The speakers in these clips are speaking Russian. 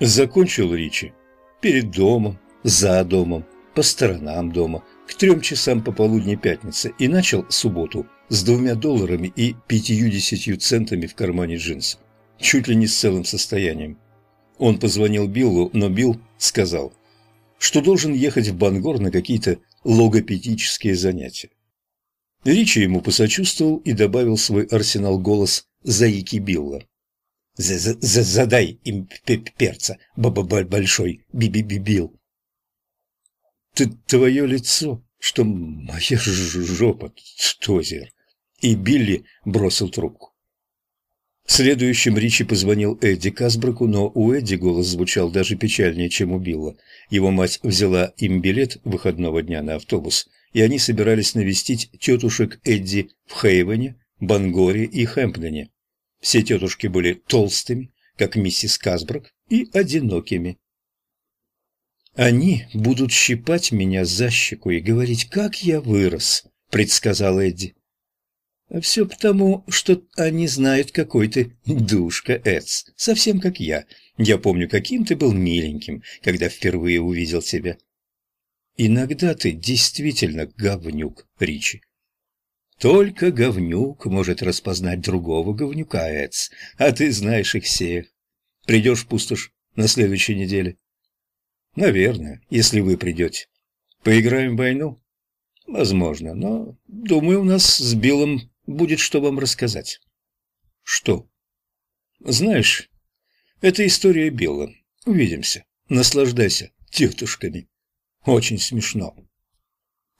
Закончил Ричи. Перед домом, за домом, по сторонам дома, к трем часам пополудни пятницы и начал субботу с двумя долларами и пятьюдесятью центами в кармане джинсов, чуть ли не с целым состоянием. Он позвонил Биллу, но Билл сказал, что должен ехать в Бангор на какие-то логопедические занятия. Ричи ему посочувствовал и добавил свой арсенал голос Заики Билла. «Задай им перца, баба большой, би-би-би-бил». «Ты твое лицо, что моя жопа, Тозер!» И Билли бросил трубку. Следующим Ричи позвонил Эдди Касбраку, но у Эдди голос звучал даже печальнее, чем у Билла. Его мать взяла им билет выходного дня на автобус, и они собирались навестить тетушек Эдди в Хейвене, Бангоре и Хэмпдоне. Все тетушки были толстыми, как миссис Касбрак, и одинокими. «Они будут щипать меня за щеку и говорить, как я вырос», — предсказал Эдди. Все потому, что они знают, какой ты душка, Эдс, совсем как я. Я помню, каким ты был миленьким, когда впервые увидел тебя. Иногда ты действительно говнюк, Ричи. Только говнюк может распознать другого говнюка, Эдс, а ты знаешь их всех. Придешь в пустошь на следующей неделе? Наверное, если вы придете. Поиграем в войну? Возможно, но, думаю, у нас с Биллом будет что вам рассказать. Что? Знаешь, это история Билла. Увидимся. Наслаждайся тетушками. Очень смешно.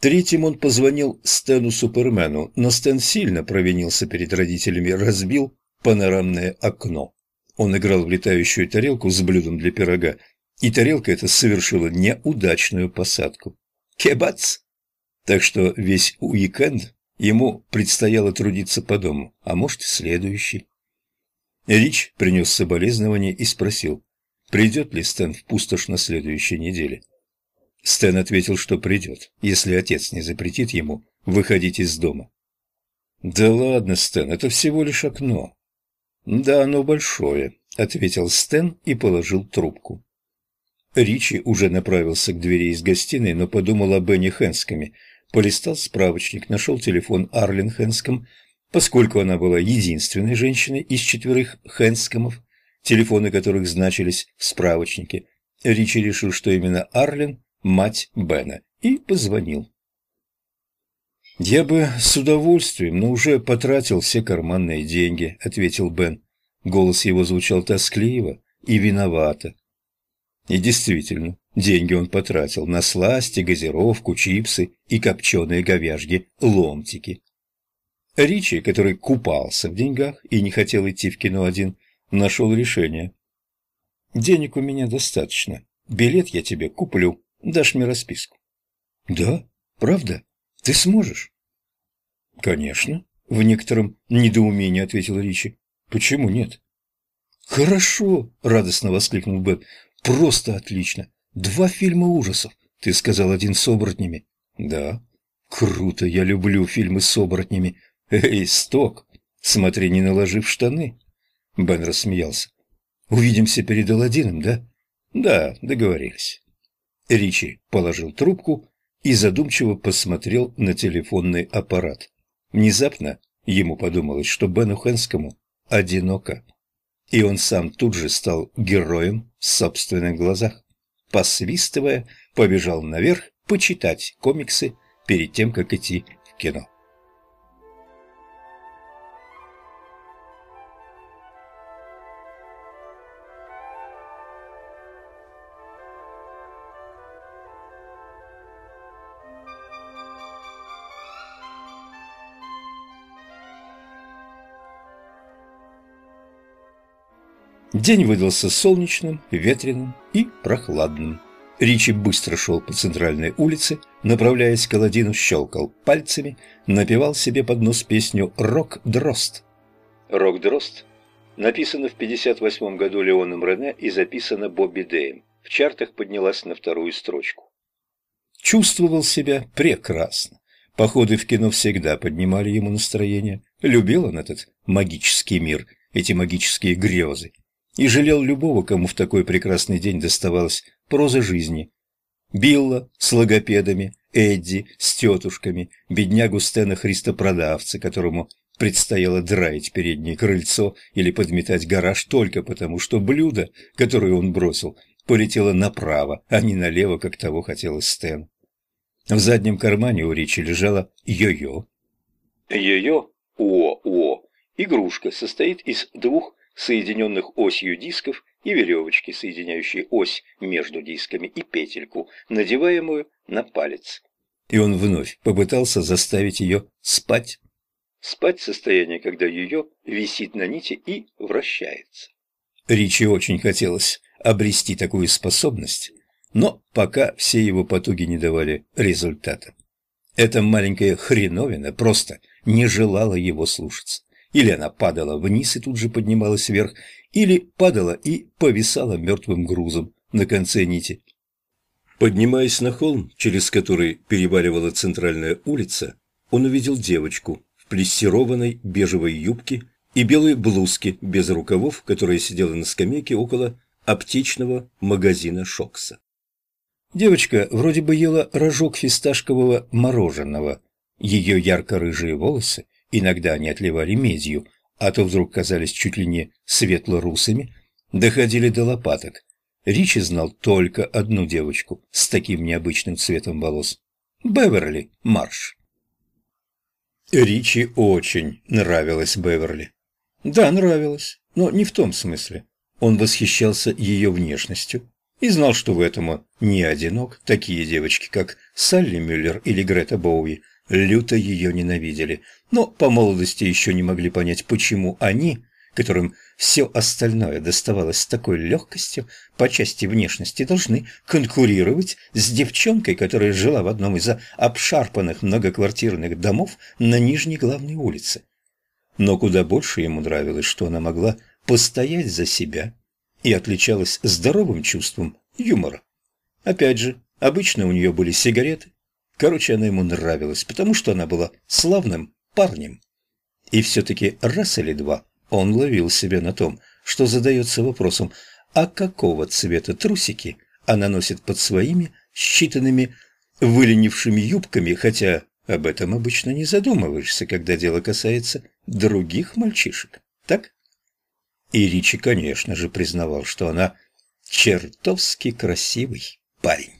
Третьим он позвонил Стэну Супермену, но Стэн сильно провинился перед родителями, разбил панорамное окно. Он играл в летающую тарелку с блюдом для пирога, и тарелка эта совершила неудачную посадку. Кебац! Так что весь уикенд Ему предстояло трудиться по дому, а может, следующий. Рич принес соболезнование и спросил, придет ли Стэн в пустошь на следующей неделе. Стэн ответил, что придет, если отец не запретит ему выходить из дома. «Да ладно, Стэн, это всего лишь окно». «Да, оно большое», — ответил Стэн и положил трубку. Ричи уже направился к двери из гостиной, но подумал о Бенни Хэнскоме, полистал справочник, нашел телефон Арлен Хэнском, поскольку она была единственной женщиной из четверых Хэнскомов, телефоны которых значились в справочнике. Ричи решил, что именно Арлен – мать Бена, и позвонил. «Я бы с удовольствием, но уже потратил все карманные деньги», – ответил Бен. Голос его звучал тоскливо и виновато. И действительно, деньги он потратил на сласти, газировку, чипсы и копченые говяжьи ломтики. Ричи, который купался в деньгах и не хотел идти в кино один, нашел решение. «Денег у меня достаточно. Билет я тебе куплю. Дашь мне расписку». «Да? Правда? Ты сможешь?» «Конечно», — в некотором недоумении ответил Ричи. «Почему нет?» «Хорошо!» — радостно воскликнул Бет. Просто отлично. Два фильма ужасов. Ты сказал один с оборотнями. Да. Круто, я люблю фильмы с оборотнями. Эй, Сток, смотри, не наложив штаны. Бен рассмеялся. Увидимся перед Аладдином, да? Да, договорились. Ричи положил трубку и задумчиво посмотрел на телефонный аппарат. Внезапно ему подумалось, что Бену Хэнскому одиноко и он сам тут же стал героем в собственных глазах. Посвистывая, побежал наверх почитать комиксы перед тем, как идти в кино. День выдался солнечным, ветреным и прохладным. Ричи быстро шел по центральной улице, направляясь к Аладдину, щелкал пальцами, напевал себе под нос песню «Рок-дрозд». «Рок-дрозд» написано в 58 году Леоном Рене и записано Бобби Дэем. В чартах поднялась на вторую строчку. Чувствовал себя прекрасно. Походы в кино всегда поднимали ему настроение. Любил он этот магический мир, эти магические грезы и жалел любого, кому в такой прекрасный день доставалась проза жизни. Билла с логопедами, Эдди с тетушками, беднягу Стена Христопродавца, которому предстояло драить переднее крыльцо или подметать гараж только потому, что блюдо, которое он бросил, полетело направо, а не налево, как того хотел Стэн. В заднем кармане у Ричи лежала йо-йо. Йо-йо, о-о, игрушка, состоит из двух соединенных осью дисков и веревочки, соединяющей ось между дисками и петельку, надеваемую на палец. И он вновь попытался заставить ее спать. Спать – состояние, когда ее висит на нити и вращается. Ричи очень хотелось обрести такую способность, но пока все его потуги не давали результата. Эта маленькая хреновина просто не желала его слушаться. Или она падала вниз и тут же поднималась вверх, или падала и повисала мертвым грузом на конце нити. Поднимаясь на холм, через который переваливала центральная улица, он увидел девочку в плессированной бежевой юбке и белой блузке без рукавов, которая сидела на скамейке около аптечного магазина Шокса. Девочка вроде бы ела рожок фисташкового мороженого. Ее ярко-рыжие волосы иногда они отливали медью, а то вдруг казались чуть ли не светло-русыми, доходили до лопаток. Ричи знал только одну девочку с таким необычным цветом волос. Беверли Марш. Ричи очень нравилась Беверли. Да, нравилась, но не в том смысле. Он восхищался ее внешностью и знал, что в этом он не одинок. Такие девочки, как Салли Мюллер или Грета Боуи, люто ее ненавидели, но по молодости еще не могли понять, почему они, которым все остальное доставалось с такой легкостью по части внешности, должны конкурировать с девчонкой, которая жила в одном из обшарпанных многоквартирных домов на Нижней главной улице. Но куда больше ему нравилось, что она могла постоять за себя и отличалась здоровым чувством юмора. Опять же, обычно у нее были сигареты, Короче, она ему нравилась, потому что она была славным парнем. И все-таки раз или два он ловил себя на том, что задается вопросом, а какого цвета трусики она носит под своими считанными выленившими юбками, хотя об этом обычно не задумываешься, когда дело касается других мальчишек, так? И Ричи, конечно же, признавал, что она чертовски красивый парень.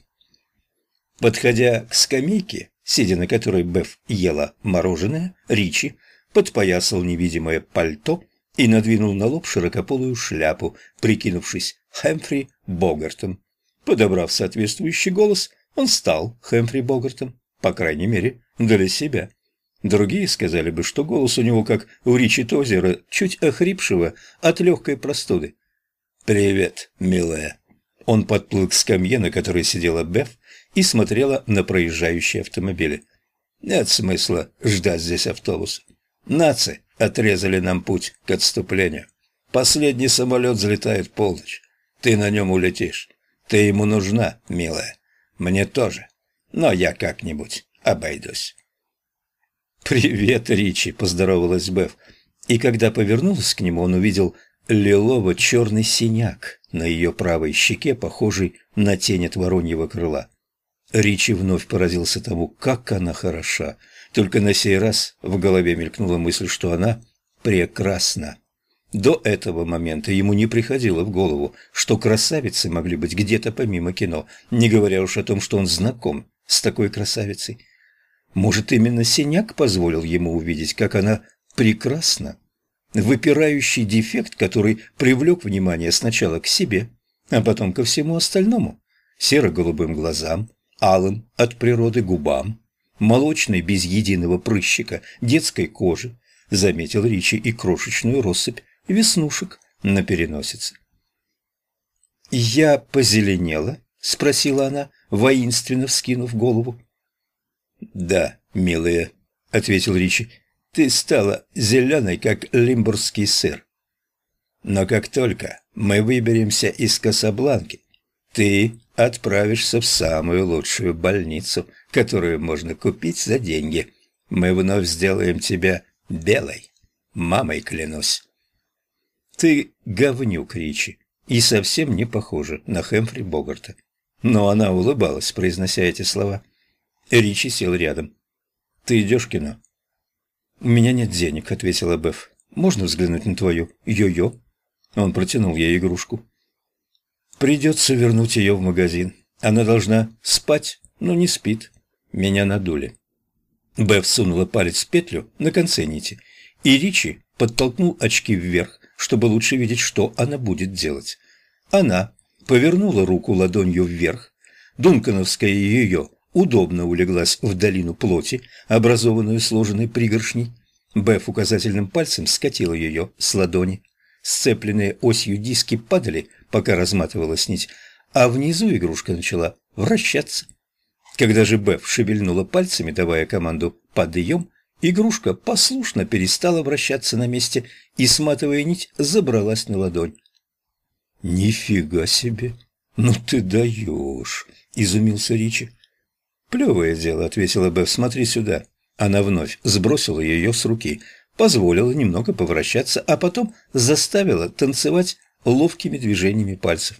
Подходя к скамейке, сидя на которой Беф ела мороженое, Ричи подпоясал невидимое пальто и надвинул на лоб широкополую шляпу, прикинувшись Хэмфри Богартом. Подобрав соответствующий голос, он стал Хэмфри Богартом, по крайней мере, для себя. Другие сказали бы, что голос у него, как у Ричи Тозера, чуть охрипшего от легкой простуды. «Привет, милая». Он подплыл к скамье, на которой сидела Беф, и смотрела на проезжающие автомобили. Нет смысла ждать здесь автобус. Нации отрезали нам путь к отступлению. Последний самолет взлетает полночь. Ты на нем улетишь. Ты ему нужна, милая. Мне тоже. Но я как-нибудь обойдусь. «Привет, Ричи!» – поздоровалась Беф. И когда повернулась к нему, он увидел лилово-черный синяк на ее правой щеке, похожий на тень от вороньего крыла. Ричи вновь поразился тому, как она хороша. Только на сей раз в голове мелькнула мысль, что она прекрасна. До этого момента ему не приходило в голову, что красавицы могли быть где-то помимо кино, не говоря уж о том, что он знаком с такой красавицей. Может, именно синяк позволил ему увидеть, как она прекрасна? Выпирающий дефект, который привлек внимание сначала к себе, а потом ко всему остальному. Серо-голубым глазам, алым от природы губам, молочной без единого прыщика, детской кожи, заметил Ричи и крошечную россыпь веснушек на переносице. «Я позеленела?» — спросила она, воинственно вскинув голову. «Да, милая», — ответил Ричи, — «ты стала зеленой, как лимбургский сыр. Но как только мы выберемся из Касабланки, ты отправишься в самую лучшую больницу, которую можно купить за деньги. Мы вновь сделаем тебя белой. Мамой клянусь. Ты говнюк, Ричи, и совсем не похожа на Хэмфри Богарта. Но она улыбалась, произнося эти слова. Ричи сел рядом. «Ты идешь в кино?» «У меня нет денег», — ответила Беф. «Можно взглянуть на твою йо-йо?» Он протянул ей игрушку. «Придется вернуть ее в магазин. Она должна спать, но не спит. Меня надули». Беф сунула палец в петлю на конце нити, и Ричи подтолкнул очки вверх, чтобы лучше видеть, что она будет делать. Она повернула руку ладонью вверх. Дункановская ее удобно улеглась в долину плоти, образованную сложенной пригоршней. Беф указательным пальцем скатила ее с ладони. Сцепленные осью диски падали, пока разматывалась нить, а внизу игрушка начала вращаться. Когда же Беф шевельнула пальцами, давая команду «подъем», игрушка послушно перестала вращаться на месте и, сматывая нить, забралась на ладонь. «Нифига себе! Ну ты даешь!» — изумился Ричи. «Плевое дело», — ответила Беф, — «смотри сюда». Она вновь сбросила ее с руки, позволила немного повращаться, а потом заставила танцевать ловкими движениями пальцев.